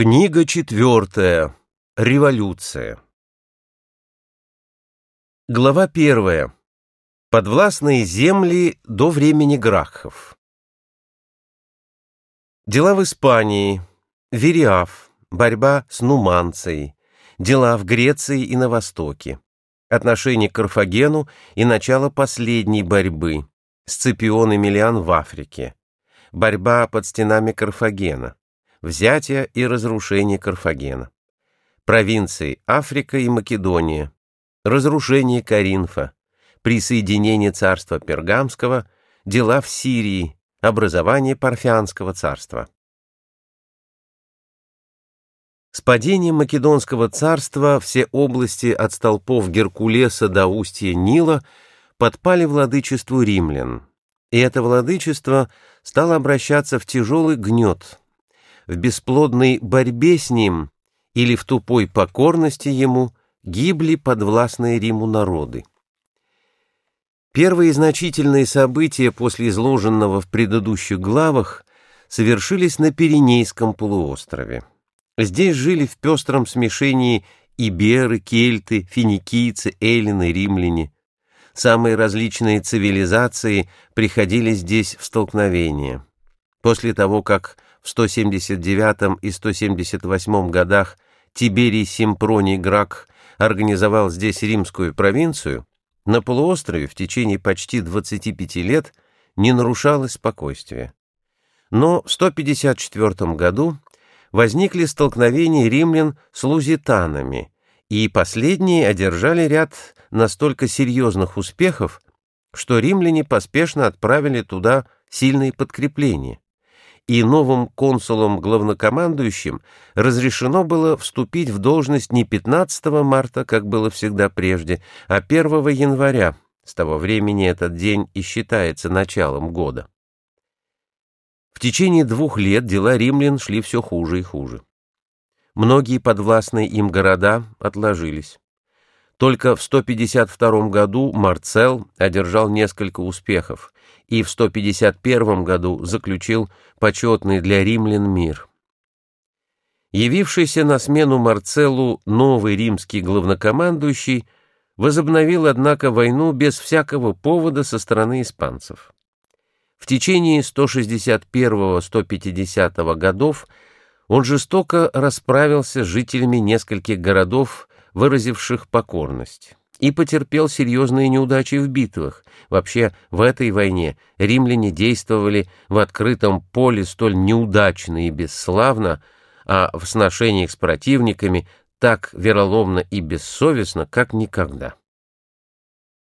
Книга четвертая. Революция. Глава первая. Подвластные земли до времени Гракхов. Дела в Испании. Вериаф. Борьба с Нуманцией. Дела в Греции и на Востоке. Отношение к Карфагену и начало последней борьбы. Сципион Эмилиан в Африке. Борьба под стенами Карфагена взятие и разрушение Карфагена, провинции Африка и Македония, разрушение Каринфа, присоединение царства Пергамского, дела в Сирии, образование Парфянского царства. С падением Македонского царства все области от столпов Геркулеса до устья Нила подпали владычеству римлян, и это владычество стало обращаться в тяжелый гнет, в бесплодной борьбе с ним или в тупой покорности ему гибли подвластные Риму народы. Первые значительные события после изложенного в предыдущих главах совершились на Пиренейском полуострове. Здесь жили в пестром смешении иберы, кельты, финикийцы, эллины, римляне. Самые различные цивилизации приходили здесь в столкновение. После того, как в 179 и 178 годах Тиберий Симпроний Грак организовал здесь римскую провинцию, на полуострове в течение почти 25 лет не нарушалось спокойствие. Но в 154 году возникли столкновения римлян с лузитанами, и последние одержали ряд настолько серьезных успехов, что римляне поспешно отправили туда сильные подкрепления и новым консулом-главнокомандующим разрешено было вступить в должность не 15 марта, как было всегда прежде, а 1 января. С того времени этот день и считается началом года. В течение двух лет дела римлян шли все хуже и хуже. Многие подвластные им города отложились. Только в 152 году Марцел одержал несколько успехов и в 151 году заключил почетный для римлян мир. Явившийся на смену Марцеллу новый римский главнокомандующий возобновил, однако, войну без всякого повода со стороны испанцев. В течение 161-150 годов он жестоко расправился с жителями нескольких городов выразивших покорность, и потерпел серьезные неудачи в битвах. Вообще, в этой войне римляне действовали в открытом поле столь неудачно и бесславно, а в сношениях с противниками так вероломно и бессовестно, как никогда.